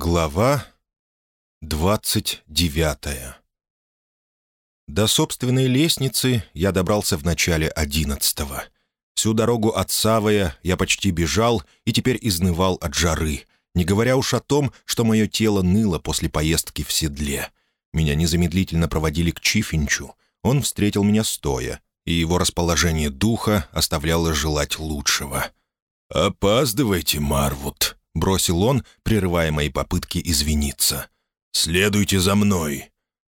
Глава двадцать девятая До собственной лестницы я добрался в начале одиннадцатого. Всю дорогу от Савая я почти бежал и теперь изнывал от жары, не говоря уж о том, что мое тело ныло после поездки в седле. Меня незамедлительно проводили к Чифинчу. Он встретил меня стоя, и его расположение духа оставляло желать лучшего. «Опаздывайте, Марвуд», бросил он, прерывая мои попытки извиниться. «Следуйте за мной».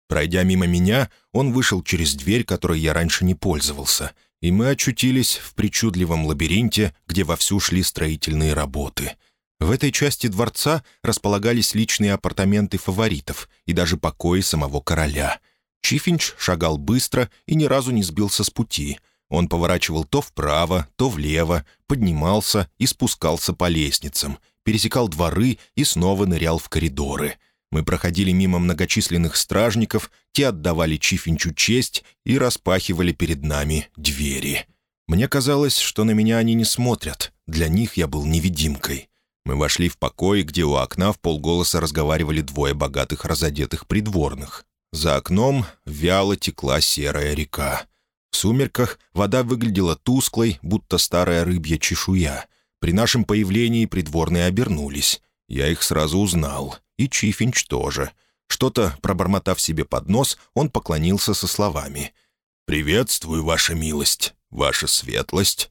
Пройдя мимо меня, он вышел через дверь, которой я раньше не пользовался, и мы очутились в причудливом лабиринте, где вовсю шли строительные работы. В этой части дворца располагались личные апартаменты фаворитов и даже покои самого короля. Чифинч шагал быстро и ни разу не сбился с пути. Он поворачивал то вправо, то влево, поднимался и спускался по лестницам — пересекал дворы и снова нырял в коридоры. Мы проходили мимо многочисленных стражников, те отдавали Чифинчу честь и распахивали перед нами двери. Мне казалось, что на меня они не смотрят, для них я был невидимкой. Мы вошли в покой, где у окна в полголоса разговаривали двое богатых разодетых придворных. За окном вяло текла серая река. В сумерках вода выглядела тусклой, будто старая рыбья чешуя — при нашем появлении придворные обернулись. Я их сразу узнал. И Чифинч тоже. Что-то, пробормотав себе под нос, он поклонился со словами. «Приветствую, ваша милость, ваша светлость».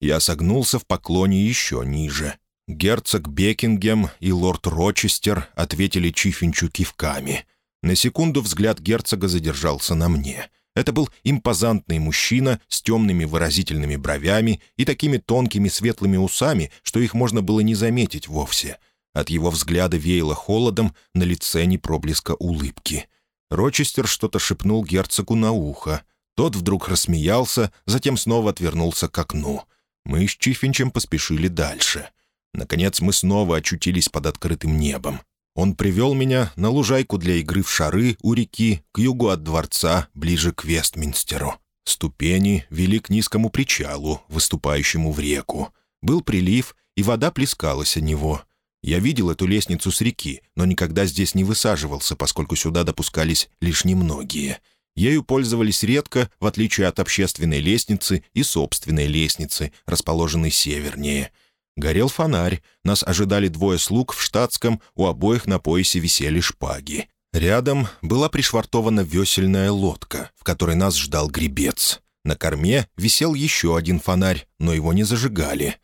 Я согнулся в поклоне еще ниже. Герцог Бекингем и лорд Рочестер ответили Чифинчу кивками. На секунду взгляд герцога задержался на мне — это был импозантный мужчина с темными выразительными бровями и такими тонкими светлыми усами, что их можно было не заметить вовсе. От его взгляда веяло холодом, на лице не проблеска улыбки. Рочестер что-то шепнул герцогу на ухо. Тот вдруг рассмеялся, затем снова отвернулся к окну. Мы с Чифинчем поспешили дальше. Наконец мы снова очутились под открытым небом. Он привел меня на лужайку для игры в шары у реки, к югу от дворца, ближе к Вестминстеру. Ступени вели к низкому причалу, выступающему в реку. Был прилив, и вода плескалась о него. Я видел эту лестницу с реки, но никогда здесь не высаживался, поскольку сюда допускались лишь немногие. Ею пользовались редко, в отличие от общественной лестницы и собственной лестницы, расположенной севернее — Горел фонарь, нас ожидали двое слуг в штатском, у обоих на поясе висели шпаги. Рядом была пришвартована весельная лодка, в которой нас ждал гребец. На корме висел еще один фонарь, но его не зажигали.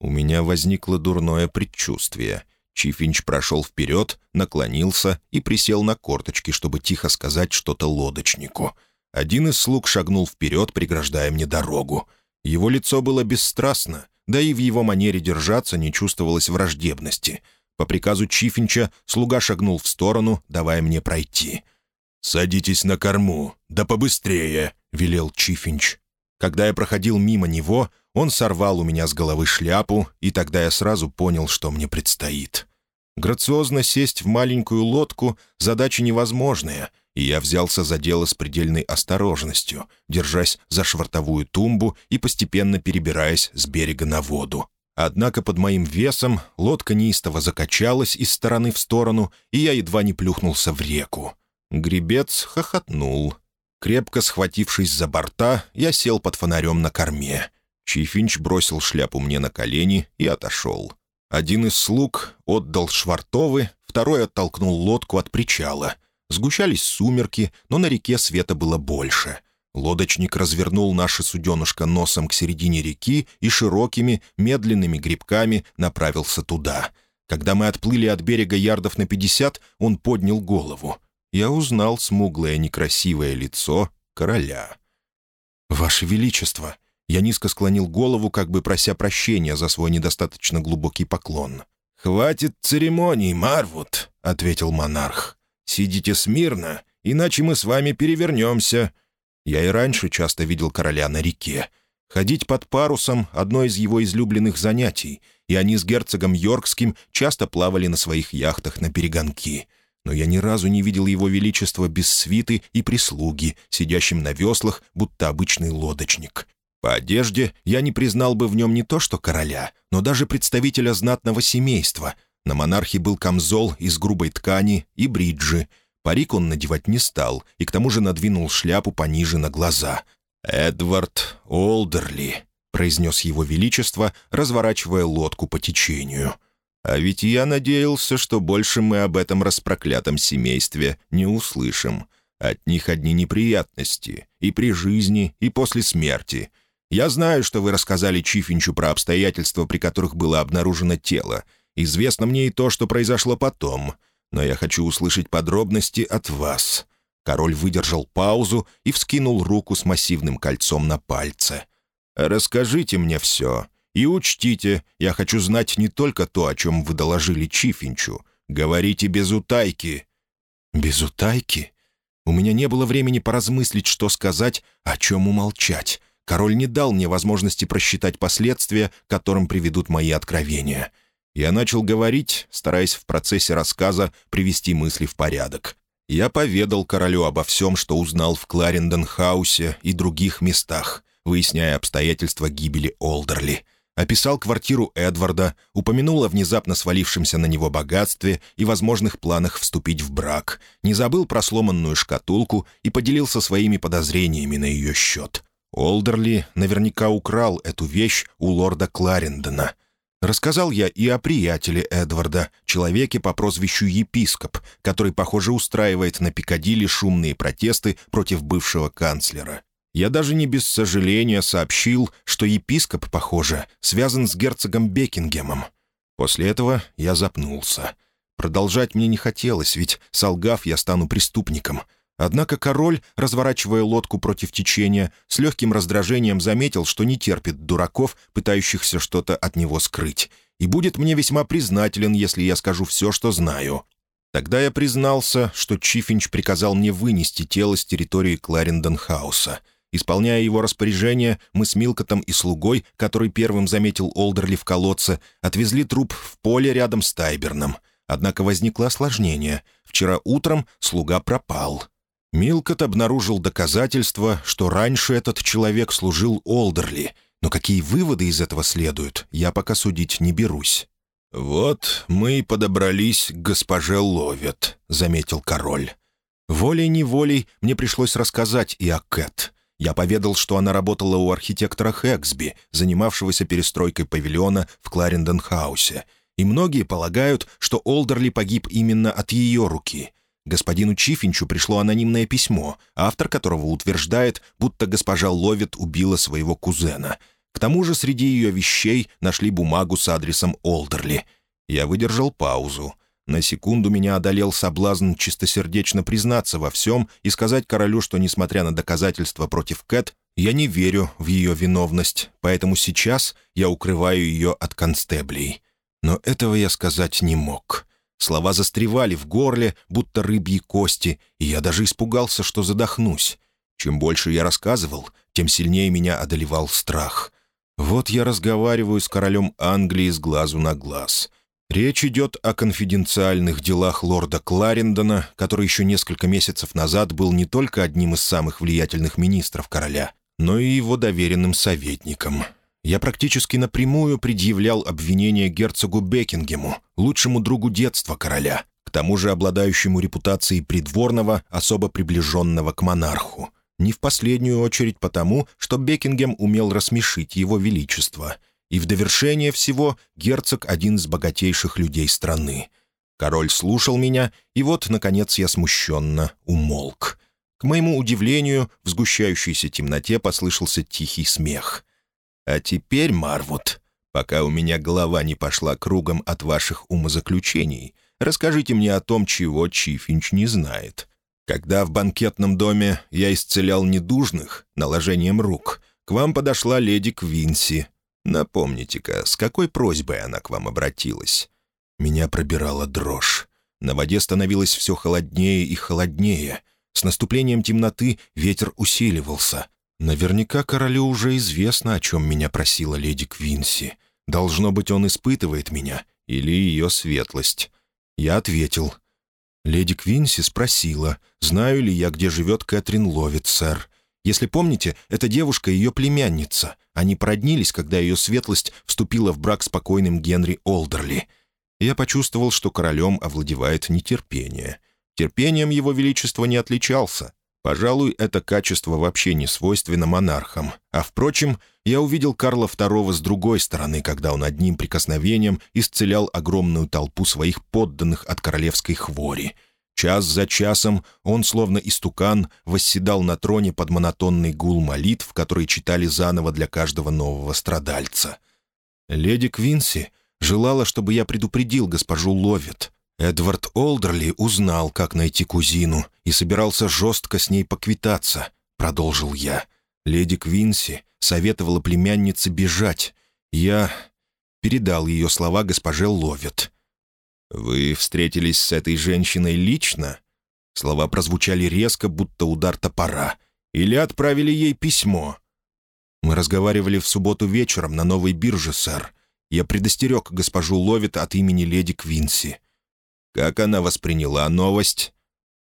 У меня возникло дурное предчувствие. Чифинч прошел вперед, наклонился и присел на корточки, чтобы тихо сказать что-то лодочнику. Один из слуг шагнул вперед, преграждая мне дорогу. Его лицо было бесстрастно, да и в его манере держаться не чувствовалось враждебности. По приказу Чифинча слуга шагнул в сторону, давая мне пройти. «Садитесь на корму, да побыстрее», — велел Чифинч. Когда я проходил мимо него, он сорвал у меня с головы шляпу, и тогда я сразу понял, что мне предстоит. Грациозно сесть в маленькую лодку — задача невозможная, и я взялся за дело с предельной осторожностью, держась за швартовую тумбу и постепенно перебираясь с берега на воду. Однако под моим весом лодка неистово закачалась из стороны в сторону, и я едва не плюхнулся в реку. Гребец хохотнул. Крепко схватившись за борта, я сел под фонарем на корме. Чифинч бросил шляпу мне на колени и отошел. Один из слуг отдал швартовы, второй оттолкнул лодку от причала — Сгущались сумерки, но на реке света было больше. Лодочник развернул наше суденышко носом к середине реки и широкими, медленными грибками направился туда. Когда мы отплыли от берега ярдов на пятьдесят, он поднял голову. Я узнал смуглое некрасивое лицо короля. «Ваше Величество!» Я низко склонил голову, как бы прося прощения за свой недостаточно глубокий поклон. «Хватит церемоний, Марвуд», — ответил монарх. Сидите смирно, иначе мы с вами перевернемся». Я и раньше часто видел короля на реке. Ходить под парусом — одно из его излюбленных занятий, и они с герцогом Йоркским часто плавали на своих яхтах на перегонки. Но я ни разу не видел его величества без свиты и прислуги, сидящим на веслах, будто обычный лодочник. По одежде я не признал бы в нем не то что короля, но даже представителя знатного семейства — На монархе был камзол из грубой ткани и бриджи. Парик он надевать не стал, и к тому же надвинул шляпу пониже на глаза. «Эдвард Олдерли», — произнес его величество, разворачивая лодку по течению. «А ведь я надеялся, что больше мы об этом распроклятом семействе не услышим. От них одни неприятности, и при жизни, и после смерти. Я знаю, что вы рассказали Чифинчу про обстоятельства, при которых было обнаружено тело. Известно мне и то, что произошло потом. Но я хочу услышать подробности от вас». Король выдержал паузу и вскинул руку с массивным кольцом на пальце. «Расскажите мне все. И учтите, я хочу знать не только то, о чем вы доложили Чифинчу. Говорите без утайки». «Без утайки?» У меня не было времени поразмыслить, что сказать, о чем умолчать. Король не дал мне возможности просчитать последствия, которым приведут мои откровения. Я начал говорить, стараясь в процессе рассказа привести мысли в порядок. Я поведал королю обо всем, что узнал в Кларендон-хаусе и других местах, выясняя обстоятельства гибели Олдерли — описал квартиру Эдварда, упомянул о внезапно свалившемся на него богатстве и возможных планах вступить в брак, не забыл про сломанную шкатулку и поделился своими подозрениями на ее счет. Олдерли наверняка украл эту вещь у лорда Кларендона. Рассказал я и о приятеле Эдварда, человеке по прозвищу Епископ, который, похоже, устраивает на Пикадилли шумные протесты против бывшего канцлера. Я даже не без сожаления сообщил, что епископ, похоже, связан с герцогом Бекингемом. После этого я запнулся. Продолжать мне не хотелось, ведь, солгав, я стану преступником. Однако король, разворачивая лодку против течения, с легким раздражением заметил, что не терпит дураков, пытающихся что-то от него скрыть, и будет мне весьма признателен, если я скажу все, что знаю. Тогда я признался, что Чифинч приказал мне вынести тело с территории Кларендон-хауса — Исполняя его распоряжение, мы с Милкотом и слугой, который первым заметил Олдерли в колодце, отвезли труп в поле рядом с Тайберном. Однако возникло осложнение. Вчера утром слуга пропал. Милкот обнаружил доказательства, что раньше этот человек служил Олдерли, но какие выводы из этого следуют, я пока судить не берусь. «Вот мы и подобрались к госпоже Ловет», — заметил король. Волей-неволей мне пришлось рассказать и о Кэт — я поведал, что она работала у архитектора Хэксби, занимавшегося перестройкой павильона в Кларендон-хаусе. И многие полагают, что Олдерли погиб именно от ее руки. Господину Чифинчу пришло анонимное письмо, автор которого утверждает, будто госпожа Ловит убила своего кузена. К тому же среди ее вещей нашли бумагу с адресом Олдерли. Я выдержал паузу. На секунду меня одолел соблазн чистосердечно признаться во всем и сказать королю, что, несмотря на доказательства против Кэт, я не верю в ее виновность, поэтому сейчас я укрываю ее от констеблей. Но этого я сказать не мог. Слова застревали в горле, будто рыбьи кости, и я даже испугался, что задохнусь. Чем больше я рассказывал, тем сильнее меня одолевал страх. Вот я разговариваю с королем Англии с глазу на глаз — Речь идет о конфиденциальных делах лорда Кларендона, который еще несколько месяцев назад был не только одним из самых влиятельных министров короля, но и его доверенным советником. Я практически напрямую предъявлял обвинение герцогу Бекингему, лучшему другу детства короля, к тому же обладающему репутацией придворного, особо приближенного к монарху. Не в последнюю очередь потому, что Бекингем умел рассмешить его величество — и в довершение всего герцог — один из богатейших людей страны. Король слушал меня, и вот, наконец, я смущенно умолк. К моему удивлению, в сгущающейся темноте послышался тихий смех. «А теперь, Марвуд, пока у меня голова не пошла кругом от ваших умозаключений, расскажите мне о том, чего Чифинч не знает. Когда в банкетном доме я исцелял недужных наложением рук, к вам подошла леди Квинси, Напомните-ка, с какой просьбой она к вам обратилась?» Меня пробирала дрожь. На воде становилось все холоднее и холоднее. С наступлением темноты ветер усиливался. Наверняка королю уже известно, о чем меня просила леди Квинси. Должно быть, он испытывает меня или ее светлость. Я ответил. Леди Квинси спросила, знаю ли я, где живет Кэтрин Ловит, сэр. Если помните, эта девушка — ее племянница. Они проднились, когда ее светлость вступила в брак с покойным Генри Олдерли. я почувствовал, что королем овладевает нетерпение. Терпением его величества не отличался. Пожалуй, это качество вообще не свойственно монархам. А, впрочем, я увидел Карла II с другой стороны, когда он одним прикосновением исцелял огромную толпу своих подданных от королевской хвори. Час за часом он, словно истукан, восседал на троне под монотонный гул молитв, которые читали заново для каждого нового страдальца. Леди Квинси желала, чтобы я предупредил госпожу Ловит. Эдвард Олдерли узнал, как найти кузину, и собирался жестко с ней поквитаться, продолжил я. Леди Квинси советовала племяннице бежать. Я передал ее слова госпоже Ловит. «Вы встретились с этой женщиной лично?» Слова прозвучали резко, будто удар топора. «Или отправили ей письмо?» «Мы разговаривали в субботу вечером на новой бирже, сэр. Я предостерег госпожу Ловит от имени леди Квинси. Как она восприняла новость?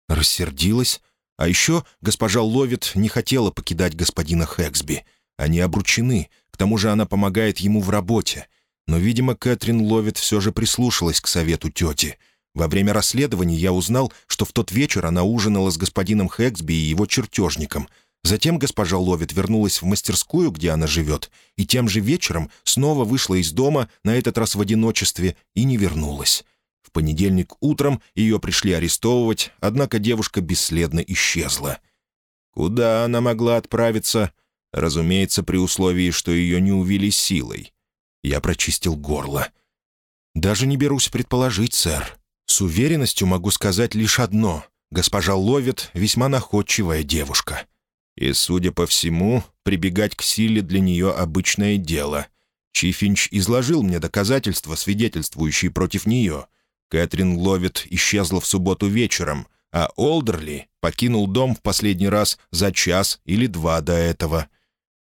Рассердилась. А еще госпожа Ловит не хотела покидать господина Хэксби. Они обручены, к тому же она помогает ему в работе. Но, видимо, Кэтрин Ловит все же прислушалась к совету тети. Во время расследования я узнал, что в тот вечер она ужинала с господином Хэксби и его чертежником. Затем госпожа Ловит вернулась в мастерскую, где она живет, и тем же вечером снова вышла из дома, на этот раз в одиночестве, и не вернулась. В понедельник утром ее пришли арестовывать, однако девушка бесследно исчезла. Куда она могла отправиться? Разумеется, при условии, что ее не увели силой. Я прочистил горло. «Даже не берусь предположить, сэр. С уверенностью могу сказать лишь одно. Госпожа Ловит — весьма находчивая девушка. И, судя по всему, прибегать к силе для нее обычное дело. Чифинч изложил мне доказательства, свидетельствующие против нее. Кэтрин Ловит исчезла в субботу вечером, а Олдерли покинул дом в последний раз за час или два до этого.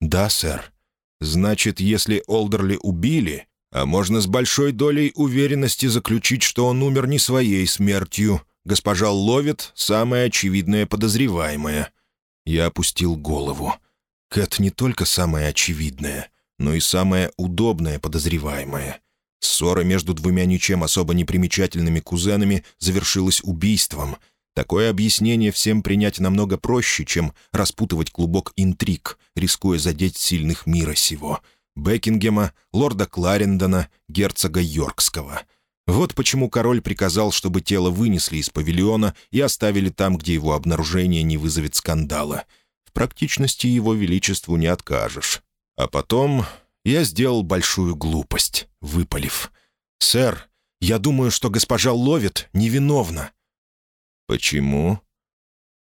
«Да, сэр. Значит, если Олдерли убили, а можно с большой долей уверенности заключить, что он умер не своей смертью, госпожа Ловит — самая очевидная подозреваемая». Я опустил голову. Кэт не только самая очевидная, но и самая удобная подозреваемая. Ссора между двумя ничем особо непримечательными кузенами завершилась убийством. Такое объяснение всем принять намного проще, чем распутывать клубок интриг, рискуя задеть сильных мира сего. Бекингема, лорда Кларендона, герцога Йоркского. Вот почему король приказал, чтобы тело вынесли из павильона и оставили там, где его обнаружение не вызовет скандала. В практичности его величеству не откажешь. А потом я сделал большую глупость, выпалив. «Сэр, я думаю, что госпожа Ловит невиновна». «Почему?»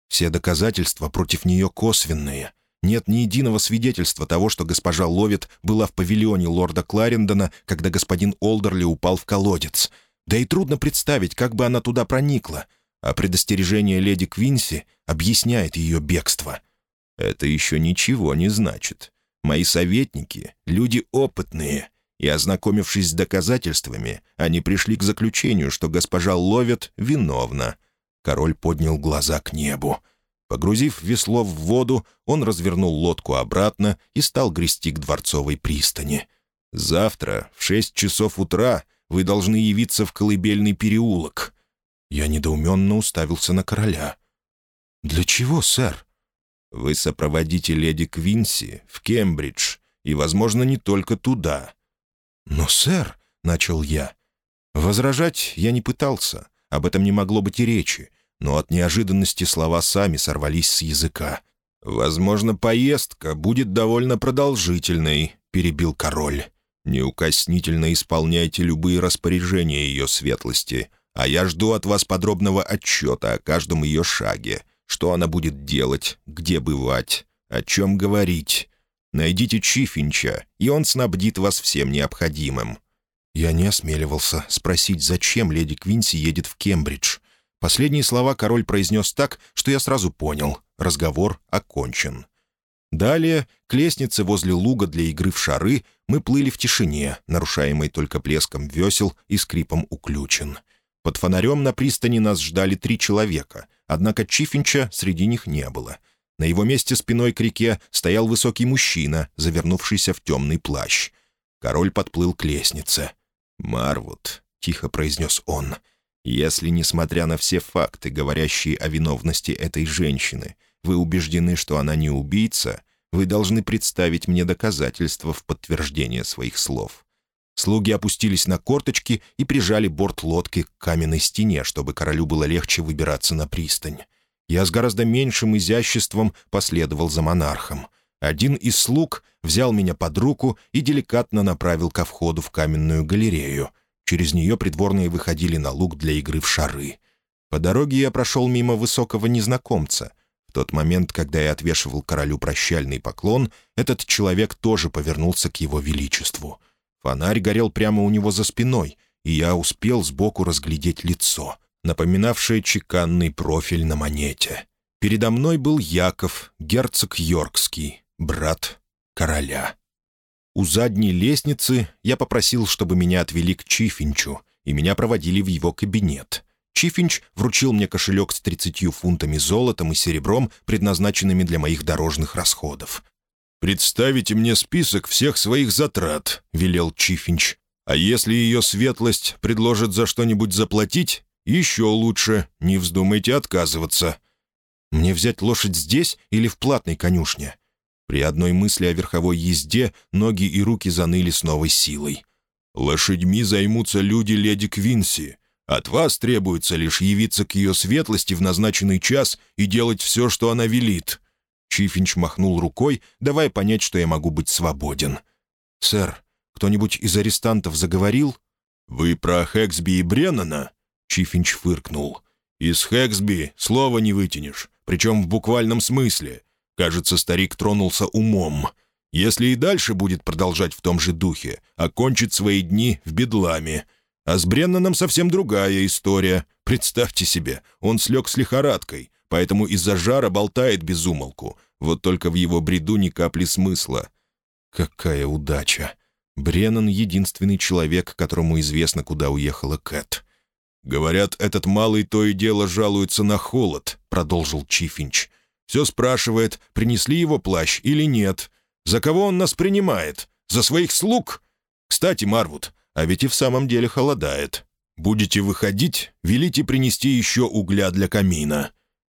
«Все доказательства против нее косвенные. Нет ни единого свидетельства того, что госпожа Ловит была в павильоне лорда Кларендона, когда господин Олдерли упал в колодец. Да и трудно представить, как бы она туда проникла. А предостережение леди Квинси объясняет ее бегство. Это еще ничего не значит. Мои советники — люди опытные, и, ознакомившись с доказательствами, они пришли к заключению, что госпожа Ловит виновна. Король поднял глаза к небу. Погрузив весло в воду, он развернул лодку обратно и стал грести к дворцовой пристани. «Завтра в шесть часов утра вы должны явиться в колыбельный переулок». Я недоуменно уставился на короля. «Для чего, сэр?» Вы сопроводите леди Квинси в Кембридж, и, возможно, не только туда». «Но, сэр», — начал я. Возражать я не пытался, об этом не могло быть и речи, но от неожиданности слова сами сорвались с языка. «Возможно, поездка будет довольно продолжительной», — перебил король. «Неукоснительно исполняйте любые распоряжения ее светлости, а я жду от вас подробного отчета о каждом ее шаге что она будет делать, где бывать, о чем говорить. Найдите Чифинча, и он снабдит вас всем необходимым». Я не осмеливался спросить, зачем леди Квинси едет в Кембридж. Последние слова король произнес так, что я сразу понял. Разговор окончен. Далее, к лестнице возле луга для игры в шары, мы плыли в тишине, нарушаемой только плеском весел и скрипом уключен. Под фонарем на пристани нас ждали три человека — Однако Чифинча среди них не было. На его месте спиной к реке стоял высокий мужчина, завернувшийся в темный плащ. Король подплыл к лестнице. «Марвуд, тихо произнес он, — «если, несмотря на все факты, говорящие о виновности этой женщины, вы убеждены, что она не убийца, вы должны представить мне доказательства в подтверждение своих слов». Слуги опустились на корточки и прижали борт лодки к каменной стене, чтобы королю было легче выбираться на пристань. Я с гораздо меньшим изяществом последовал за монархом. Один из слуг взял меня под руку и деликатно направил ко входу в каменную галерею. Через нее придворные выходили на луг для игры в шары. По дороге я прошел мимо высокого незнакомца. В тот момент, когда я отвешивал королю прощальный поклон, этот человек тоже повернулся к его величеству. Фонарь горел прямо у него за спиной, и я успел сбоку разглядеть лицо, напоминавшее чеканный профиль на монете. Передо мной был Яков, герцог Йоркский, брат короля. У задней лестницы я попросил, чтобы меня отвели к Чифинчу, и меня проводили в его кабинет. Чифинч вручил мне кошелек с 30 фунтами золотом и серебром, предназначенными для моих дорожных расходов. «Представите мне список всех своих затрат», — велел Чифинч. «А если ее светлость предложит за что-нибудь заплатить, еще лучше, не вздумайте отказываться». «Мне взять лошадь здесь или в платной конюшне?» При одной мысли о верховой езде ноги и руки заныли с новой силой. «Лошадьми займутся люди леди Квинси. От вас требуется лишь явиться к ее светлости в назначенный час и делать все, что она велит». Чифинч махнул рукой, давая понять, что я могу быть свободен. «Сэр, кто-нибудь из арестантов заговорил?» «Вы про Хэксби и Бреннана?» Чифинч фыркнул. «Из Хэксби слова не вытянешь, причем в буквальном смысле. Кажется, старик тронулся умом. Если и дальше будет продолжать в том же духе, окончит свои дни в бедламе. А с Бреннаном совсем другая история. Представьте себе, он слег с лихорадкой, поэтому из-за жара болтает без умолку. Вот только в его бреду ни капли смысла. Какая удача! Бреннан — единственный человек, которому известно, куда уехала Кэт. «Говорят, этот малый то и дело жалуется на холод», — продолжил Чифинч. Все спрашивает, принесли его плащ или нет. За кого он нас принимает? За своих слуг? Кстати, Марвуд, а ведь и в самом деле холодает. Будете выходить, велите принести еще угля для камина».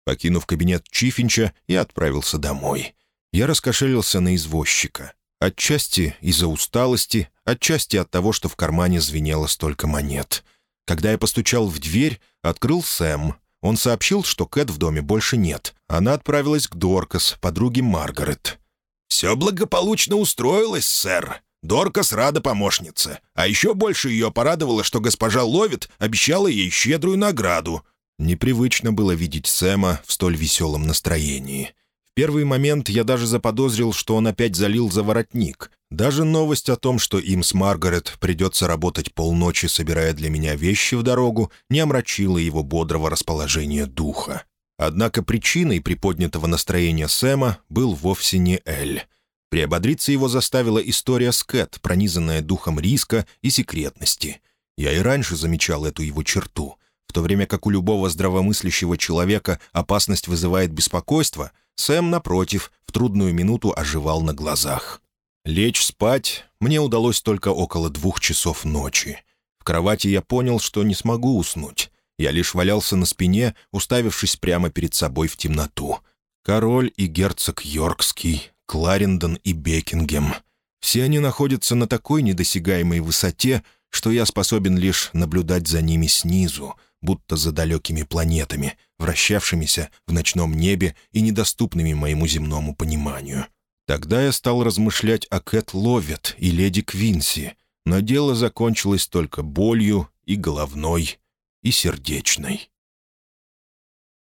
Покинув кабинет Чифинча, я отправился домой. Я раскошелился на извозчика. Отчасти из-за усталости, отчасти от того, что в кармане звенело столько монет. Когда я постучал в дверь, открыл Сэм, он сообщил, что Кэт в доме больше нет. Она отправилась к Доркас, подруге Маргарет. «Все благополучно устроилось, сэр. Доркас рада помощнице. А еще больше ее порадовало, что госпожа Ловит обещала ей щедрую награду». Непривычно было видеть Сэма в столь веселом настроении. В первый момент я даже заподозрил, что он опять залил за воротник. Даже новость о том, что им с Маргарет придется работать полночи, собирая для меня вещи в дорогу, не омрачила его бодрого расположения духа. Однако причиной приподнятого настроения Сэма был вовсе не Эль. Приободриться его заставила история с Кэт, пронизанная духом риска и секретности. Я и раньше замечал эту его черту. В то время как у любого здравомыслящего человека опасность вызывает беспокойство, Сэм, напротив, в трудную минуту оживал на глазах. Лечь спать мне удалось только около двух часов ночи. В кровати я понял, что не смогу уснуть. Я лишь валялся на спине, уставившись прямо перед собой в темноту. Король и герцог Йоркский, Кларендон и Бекингем. Все они находятся на такой недосягаемой высоте, что я способен лишь наблюдать за ними снизу, будто за далекими планетами, вращавшимися в ночном небе и недоступными моему земному пониманию. Тогда я стал размышлять о Кэт Ловет и леди Квинси, но дело закончилось только болью и головной, и сердечной.